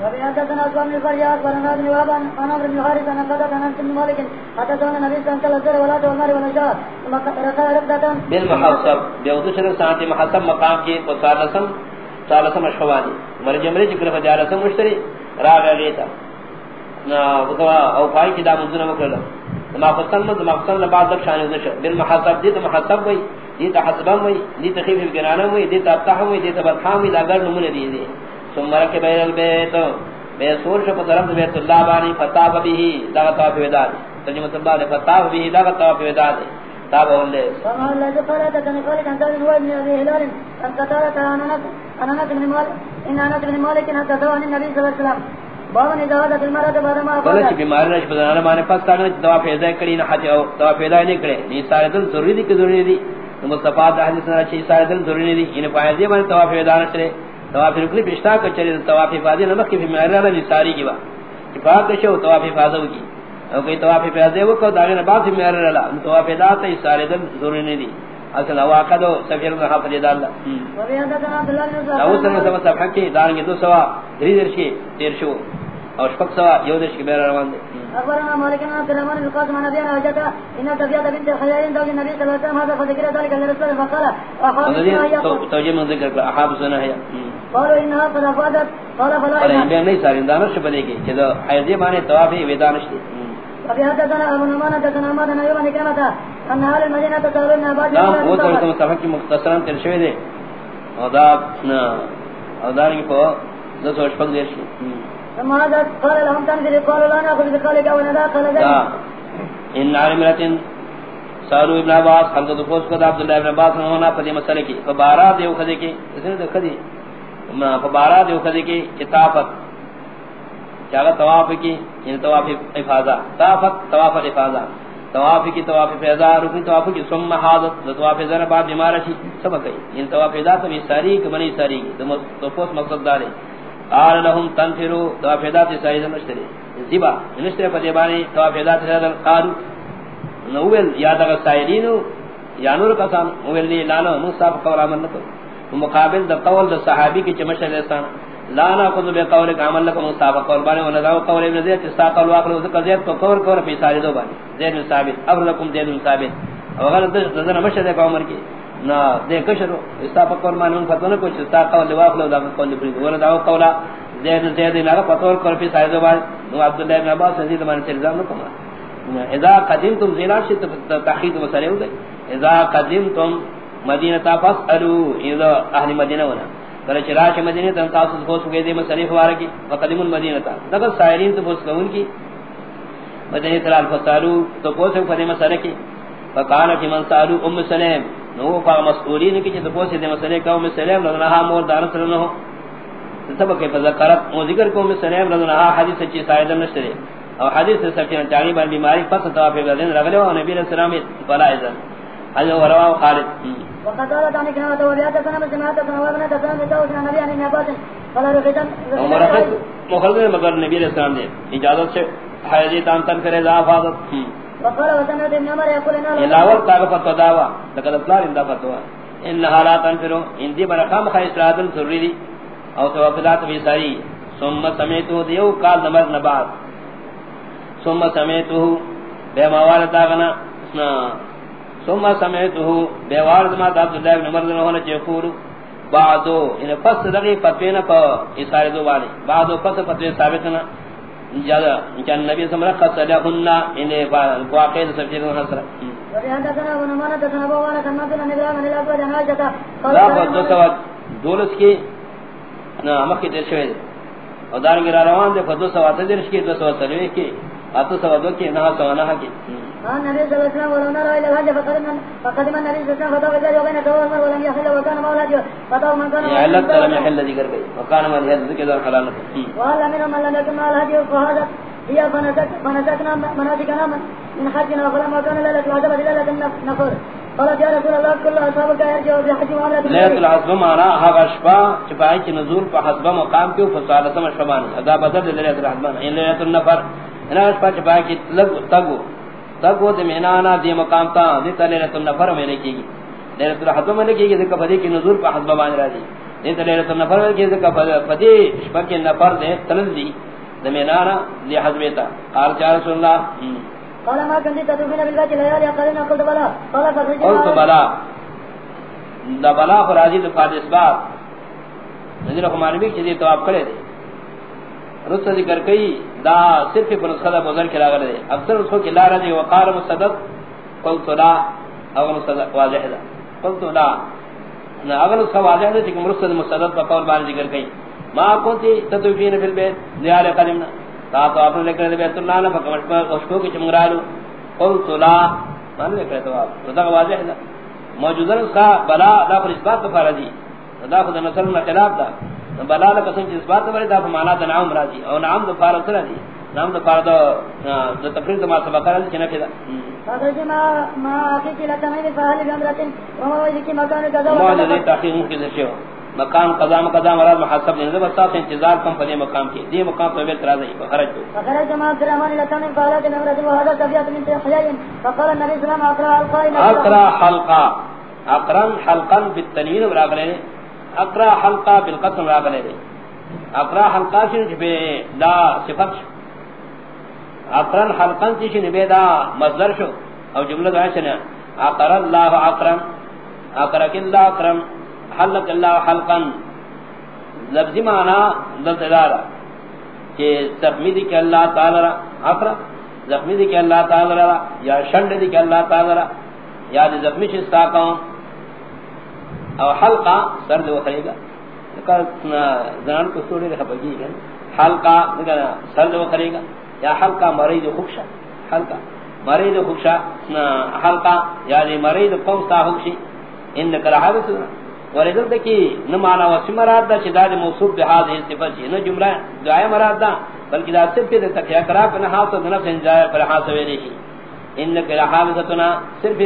وبيعتنا أسوام الفريات ورنا بن وابا أنا بن حارث أنا قدت أنا بن مالك كان النبي صلى الله عليه وسلم ولا والنار والنجاة ثم رسال ربدة بالمحصب۔ بيوضو شرق ساعتي محصب مقام کی وصال رسم صال رسم اشخواني مر جمري چکر فجار رسم مشتري۔ راغ غيتا او فائی کی دا منزل مکرلا ما فصل مد ما بعد ذلك شان ودش بالمحصب دي محصب وي دي تحسبم وي دي تخيف الجنانم وي دي تفتحم وي دي تبرحام وي دا غر نمونه دي دي ثم رك بين البيت بے سور شپ طرف بیت اللہ بانی فتاب به دا طواف وداد ترجمہ اللہ نے فتاب به دا طواف وداد تاب ولے فما لا جفلا تن قال كان قال هو ابن ابي هلال ان قتال انا انا انا من مال ان انا من مالك ان تدعو النبي صلى الله عليه وسلم. نے دعوت المرا کے بارے میں بولے کہ بیمار نہ بدانا مانے پاس تانے دعا پیدا کری نہ حج او دعا پیدا نہیں کرے۔ یہ سارے دل ضروری دی کہ ضروری دی مصطفی حدیث نہ چھ سارے دل ضروری دی ان پائے دی میں دعا پیدا نہ کرے۔ طواف رکن پشتا کو چلے طواف فاضی نمک کی میرا نہ ساری کی وا اتفاق شو طواف فاضو کی او کوئی طواف فاضی وہ کو داغے بعد میرا رلا طواف دا تے سارے دن ضروری نہیں دی۔ اصل ہوا کدو سفیر نے حافظ دے اللہ او سن سب سب حقی دار کے دو سوا دیر شی دیر شو۔ اور شپک سوا یو دیش کی میرا روان دے۔ اخبرنا مالكنا عبد الرحمن بن القاسم عن ابينا وجدت ان تبيات بنت خيار زوج النبي صلى الله عليه وسلم هذا فذكر ذلك للرسول فقال احاب توجيه من ذکر احاب سنہ ہے قالوا انها قد افادت قال فلا اور ان نہیں سارے دانش بنے گی کہ حیض مانے طواف ودانش تھی ابي حدثنا ابو نعمان حدثنا ما دنا يوم كلمه ان اهل المدينه تسالون ابا جابر وہ تو مصطفی کی مختصرا ترشوی دے۔ ادا نا ادا کی کو دو سو پک دے ثم هذا قال لهم تنزل قالوا لا ناخذ بقولك او نذا قال ذلك ان عالمتين سالو ابن عباس حضرت فوز کو عبد الله ابن عباس نے ہونا پدی مسئلے کی فبارہ دیو کھدے کی اس نے دیکھ دی فبارہ دیو کھدے کی کتابت چاہا طواف کی یعنی طواف افاظہ طافت طواف افاظہ طواف کی، طواف فیضا رکن طواف کی، ثم حاضت طواف ذرا بعد بیمار شي سبق ہے ان طواف ذات بھی ساری کہ ساری، تو پوس مقصد دار قال لهم تنفروا طواف ذات ساری نشتری زیبا. نشتری پر دیبانی طواف ذات ساری قال نوول یاد اگر سائلین یا نور قسم اول لی لانا مصطفی قول عمل نہ مقابل دا قول دا صحابی کی چمشل انسان لا نا خذ بقول عمل لكم مصاب قول بان ولا ذا قول ابن زيد استاق الواقع ذکر زيد کو قول کو في سارے دو بان زيد ثابت اب لكم زيد ثابت. اور غلط نظر مشهد کا عمر کی نا، دے کشرو استاق قول مان ان فتن کو استاق قول واقع ذا قول بری ولا ذا قول زيد زيد لا قول کو في سارے دو بان عبد الله بن عباس زيد من الزام کو اذا قدمتم زلا شت تحقیق مسئلہ ہو گئی اذا قدمتم مدینہ تا فاسالوا اذا اهل مدینہ ونا. کله چراش مدینہ تن تاسو کو سو دے مسلف وار کی وقدم المدینہ تا. دغه سائرین تو بوس کون کی. مدینہ تلال فسالو تو کو سو فدی مسلہ کی. فقال کی من سالو ام سلیم. نو فا مسئولین کی تو کو دے مسلہ کا ام سلیم لنا مور دار سر نو سبق کے فذکرت او ذکر کو ام سلیم لنا حدیث چی سائد نشری او حدیث سچن چاری بار بیماری پس تو اپ گدن رگلو نبی علیہ السلام فلا اذن حضرت وروا خالد. وقد قال ثاني كما توليات سنه من سنه تنوابنا تسلم توسنا نبي ان نبات فلا رخصا مخلد مگر نبی علیہ السلام نے اجازت سے حیضی تان تن کرے ذا حفاظت وقال وسنه ابن عمر يقول ان الاول طاقت فتوا لقد اطلع ان فتوا ان حالات انفرو ان دی برقام خیسرات ضروری او توقلات بھی ساری ثم سمیتو دیو قال نماز نبات ثم سمیتو بے موالتا غنا. ثم سمعته بوارد ما عبد الله بن عمر اللہ عنہ چیخور بعدو ان دغی فتوینا پا اسار دو والی بعدو فتوی ثابتنا جادا چان نبی سمرا قصد لہن ان واقعی سفیر حسر دولس کی امک کی دیر شوید اور دارنگی را روان دے فدو سوات درش کی دو سوات سلوی کی۔ اتو سوات دو کی نها سوانها کی۔ النبي صلى الله عليه وسلم ولو نرى الى الحج فقدم فقدم النبي صلى الله عليه وسلم فطاف الجاري وبين دور عمر ولم يحل وكان مولى جو فطاف من كان يحل لم يحل ذكر گئی وكان من يحل ذكر حلال وقال منهم من لم يكن مع الهدي فهذا هي فنسك فنسكنا مناسكنا من حجنا فلما كان ليلة العجب ليلة النفر. قالت يا رسول الله كل اصحابك يرجعوا بحج وعمرة ليلة العصب معنا هذا اشبا چپائی کی نزول پر حسب مقام کیوں فصالتم اشبان ادا بدل ليلة العصبان ان ليلة النفر. انا اشبا چپائی کی لگ تگو تب وہ دمینانا دی مقام تا دی تلیلت النفر میں لکھی گی لیلت الحضم میں لکھی گی ذکر فدی کی نظور پا حضب بان را دی۔ دی تلیلت النفر میں لکھی ذکر فدی شبک نفر دے تلل دی۔ دمینانا دی حضبیتا قال چا رسول اللہ۔ قال ما كنت تدفين بالبات ليالي قلنا قلت بلا قال فرجنا قلت بلا دا بلا فرازی دفاد اسباب نظر خمانی بھی چیزی تو آپ کرے دے۔ رس ذکر کئی، دا صرف پر نسخہ بزر کے لاغر دے اکثر اس کو کہ لا رجی وقار مصدق، قلت لا اگر مصدق واضح دا. قلت لا. اگر اس واضح دا، چکم رس مصدق کا قول بار ذکر کئی. ما کنتی تتوفین فی البیت دیال قدمنا تا تو آپ نے لکھنے دے بیت اللہ نا فکمشپا اشکو کی چمگرالو قلت لا. مانے لکھنے تو آپ رضا واضح دا. موجودہ اس کا بلا، دا پر اس بات دی. دا خود نصر میں خلاف دا. بلا لا قسم جس بات بڑے دا معنا دا نام راضی او نام دا فار سره دی نام دا فار دا دا تقریر ما سبق راضی چنه کدا فاضل ما ما مکان قضا ما دے تحقیق کی ذکر مقام قضا قضا مراد محاسب نے بس صاحب انتظار کم پدے مقام کی دی مقام پہ بیت راضی خرج تو خرج ما عبد الرحمن لتا میں قال کہ امرات و هذا طبيعت من حياء فقال النبي صلى الله عليه وسلم اقرا القائم اقرا حلقا. اقرا حلقا بالتنوين وراغلے اقرا حلقہ بالقسم را بنے دے۔ اقرا حلقہ سے جبے دا صفت اقرا حلقہ سے جبے دا مصدر شو۔ او جملہ دا ہے اقر اللہ اکرم اقرک اللہ اکرم حلق اللہ حلقا لفظی معنی دلت دارا کہ زخمی دی کہ اللہ تعالی را اقرا زخمی دی کہ اللہ تعالی را یا شنڈ دی کہ اللہ تعالی را، یا دی زخمی شستا کون او حلقہ سر دے وخرے گا زنان کو سوڑے رہا بگی گا حلقہ سر دے وخرے گا. یا حلقہ مرید خوکشا. حلقہ مرید خوکشا. حلقہ یعنی مرید قوستا خوکشی. انکا رہا لحادث وردل دکی نمانا وسی مراد دا چدا دے موصوب بحاظ صفت چی نو جملہ دعای مراد دا. بلکہ دا صرف دے تک اقرار پر ہاتھ تو نفس انجائے پر ہاتھ ویلے کی انک لحافظتنا صرف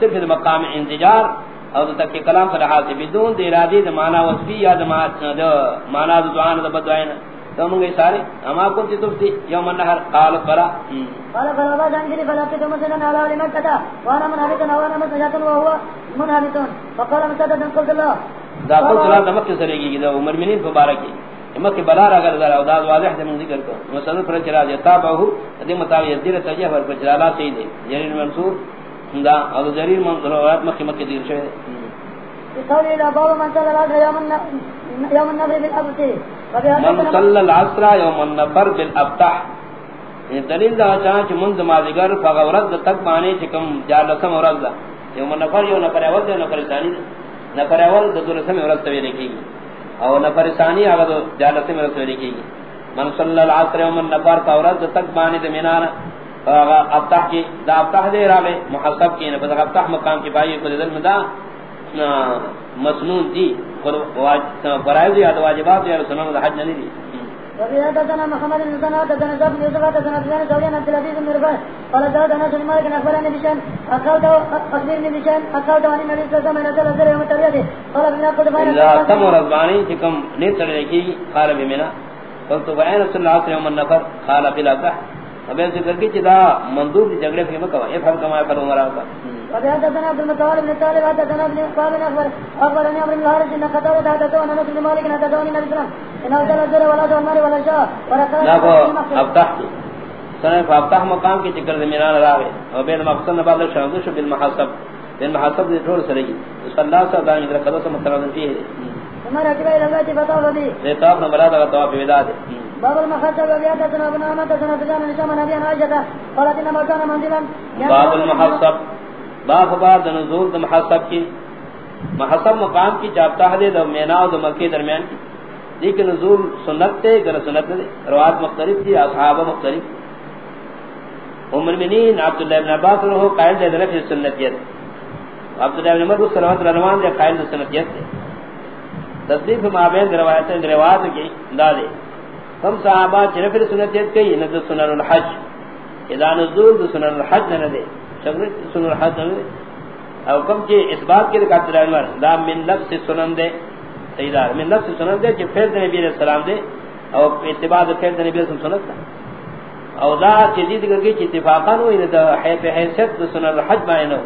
صرف مقام انتجار اور تک کلام پر ہاتھ بدون دے ارادی دے معنی وصفی یا دے معنی دعان دے بدعائن تو گئی سارے اما کنتی تفتی یوم النہر قال قرا قال قال بعد ان جري فلا تكتم مثلا على علم كذا وانا من هذه وانا من سجات وهو من هذه فقال مسدد قلت الله. دا قلت الله دمك سريگی دا عمر منین مبارکی اما کے بلار اگر ذرا اوداد واضح من ذکر کو مسند پر چلا دے تابعہ دے مطابق دیر تجہ پر چلا لا دے جریر منصور دا او جریر من روایت مکہ مکہ دیر شے قول الى باب من صلى العصر يوم يوم النبر بالابتي من صلى العصر يوم النبر بالابتح دلیل دا چاہاں چھ منذ مازگر فغورت تک بانے چکم جالسم ورد دا یوم نفر یو نفر اول دا نفر ثانی دا نفر اول دا دولسم ورد توی لکھی گی او نفر ثانی آگا دا جالسم ورد توی لکھی گی من صلی العصر یوم النفر فغورت تک بانے دا منانا ابتح کی دا ابتح دے رابے محصب کی نفر ابتح مقام کی پائی کو دل میں دا مسنون دی فرائض یا واجبات یا سنن حج نہیں دی. محمد بن سنة تدنا زب بن يوسف تدنا سنة زوجين عبد العزيز بن رباح قال داود أنا سلم مالك أخبرني بشان أخبرت أخبرني بشان أخبرت عن النبي صلى الله عليه وسلم أن نزل يوم التربية قال ابن أخذ بين إذا تم رضباني تكم نيت لكي قال بمنا قلت وعين صلى الله عليه وسلم النفر؟ قال في الأبح اب ایسے کر کے چدا مندوب دی جھگڑے پھر مکوا یہ فرق ما پر عمر کا وبیا حدثنا عبد المطالب بن طالب حدثنا ابن قابل اخبر اخبرني عمرو بن الحارث ان قتل حدثه ان انس بن مالك حدثه ان النبي ان اوزل الزر ولا دمر ولا شاء وركع لا کو افتح سنہ افتح مقام کی ذکر زمینان راوے اور بین مقصد نہ بعد شاہد شو بالمحاسب بالمحاسب دی ٹھول سرگی صلی اللہ علیہ وسلم ذکر قدس مترادف فيه ثم ركب الى البيت فطاف به یہ طواف نہ مراد ہے طواف وداع باب المحصب وبيات سنة ابن عمد سنة بجان نشام نبي عائشة قالت انما كان منزلا. باب المحصب باب بعد نزول المحصب کی. محصب مقام کی چاپتا ہے دو مینا و مکہ درمیان کی. لیکن نزول سنت تے گر سنت دے روایت مختلف تھی، اصحاب مختلف. ام المؤمنین، عبداللہ ابن عباس رہو قائل دے درف سنتیت عبداللہ ابن عمر صلوات روان دے قائل دے سنتیت دے تصدیق مابین روایت روایت کی دا دے کم صحابہ چنے پھر سنتیت کئی، نہ سنن الحج۔ اذا نزول سنن الحج نہ دے۔ شغل سنن الحج نہ دے۔ او کم کہ اس بات کے لکھا ترا دا من نفس سنن دے۔ سیدار، من نفس سنن دے کہ پھر نبی علیہ السلام دے۔ او اتباع پھر نبی علیہ السلام سنت او دا جدید کر کے اتفاقا نو ان دا ہے پہ حیثیت سنن الحج معنی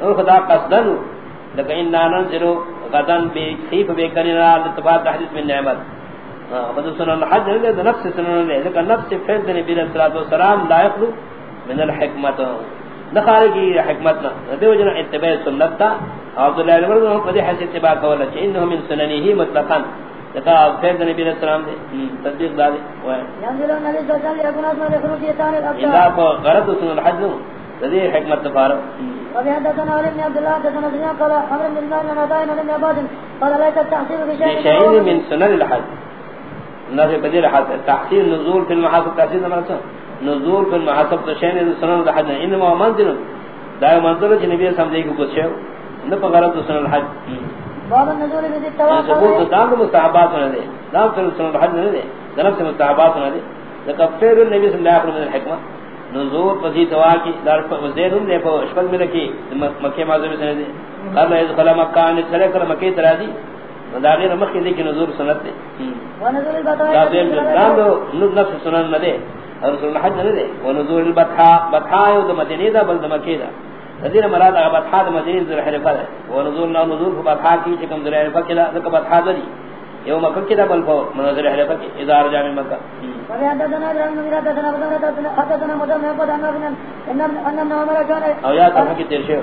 او خدا قصدن لکہ اننا ننزلو غدن بی خیف بی کننا لتباع تحدیث من نعمت۔ بد سنن الحج نے نفس سنن نے کہ نفس فرد نبی علیہ الصلوۃ والسلام لائق من الحکمت دخال کی حکمت نہ دیو جن اتباع سنت تا عبد الله بن عمر کو دے حدیث اتباع کولا کہ انه من سننه مطلقا۔ لقا فرد نبی علیہ السلام دے تصدیق دے۔ و ينزل النبي صلى الله عليه وسلم يخرج في ثاني الابدان اذا غرض سنن الحج حکمت علي بن عبد الله حدثنا سفيان قال عمرو بن دينار لنا دائن بن عباد قال ليس التحصيل بشيء من سنن الحج۔ نفي بديل حتى تحصيل نزول في المحاسب تحصيل مرسل نزول في المحاسب تشين سنن الحج انما منزل دا منزل چې نبی سم دی کو څه نه په غرض سنن الحج باب النزول في التواف ثبوت دا مستحبات نه دي دا سنن الحج نه دي دا نفس مستحبات نه دي لکفر النبي صلی اللہ علیہ وسلم الحکمہ نزول پسی توا کی دار زید نے په اشبل میں لکی مکہ معظم سے دے. قال اذ خلا مکہ ان چلے کر مکہ ترا دی داغیر مکہ دی کہ نزول سنت دے ونزول البطاء دا دے دا نفس سنن نہ دے اور رسول حج نہ دے ونزول البطحاء بطحاء یود مدینہ دا بل مکہ دا ذین مراد بطحاء مدینہ ذل حرفہ ونزول نہ نزول بطحاء کی کہ کم ذل حرفہ کلا ذکر بطحاء دی یوم مکہ کدا بل فو منزل حرفہ کی اذا رجع من مکہ او یا تھا کہ تیر شے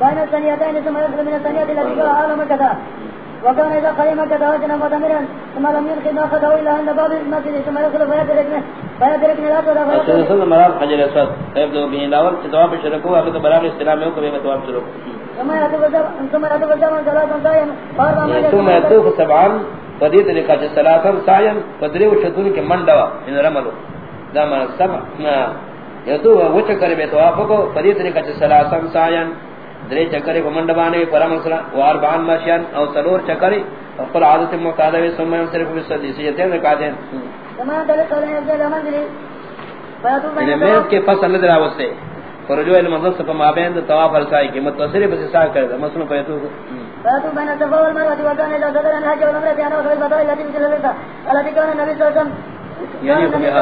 بين الثانيتين ثم يدخل من الثانية التي قال عالم كذا وكان إذا قريم كذا وجنا مدمرا ثم لم ينقذ أخذه إلا عند باب المسجد ثم يدخل فيدركني فيدركني لا تدخل. رسول الله مراد حجر اسود يبدو به الاول تدواب شركو ابو بلاغ السلام يوم كبه تدواب شركو ثم يطوف الزمن ثلاثا سايا ثم يطوف سبعا فديت لك ثلاثا سايا فدري وشتون کے منڈوا ان رملو. دا من سبع يطوف وچ کرے بتوافقو فديت لك ثلاثا سايا درے چکرے بمنڈبانے پرامسرا وار بان ماشیان او سلور چکرے وقل عادت مقادہ وی سمیان صرف بسدی رکاتے ہیں كما دل قول يبدأ لمنزلي فيطوف انہیں بين میرد الطواف کے فصل نظر آوستے فرجوع المنظر سپا مابین تواف حلقائی کی متصری بسی ساک کردہ مسلم فیتو فيطوف بين الصفا والمروة وكان إذا صدر عن الحج والعمرة أنا وخذ البطاء التي مثل الرزة التي كان النبي صلى الله عليه وسلم بها.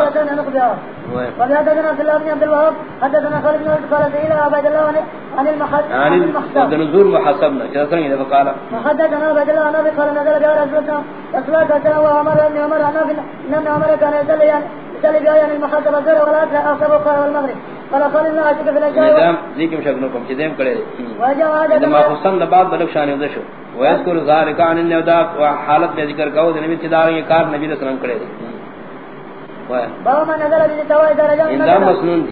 عبد الله بن عبد الوهاب حدثنا خالد بن ولد قال سئل عبد الله عن عن عبد الله عن ابي قال نزل بها رسول الله. رسول وامر ان كان يصلي يعني يصلي بها يعني ولا قال قال الله في نظام وجاء هذا شان ويذكر ذلك عن وحالت میں ذکر کہو نبی تدار یہ کار نبی وسلم کرے باب ما التوائد رجال اندام مسنون۔